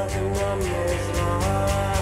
Nothing the.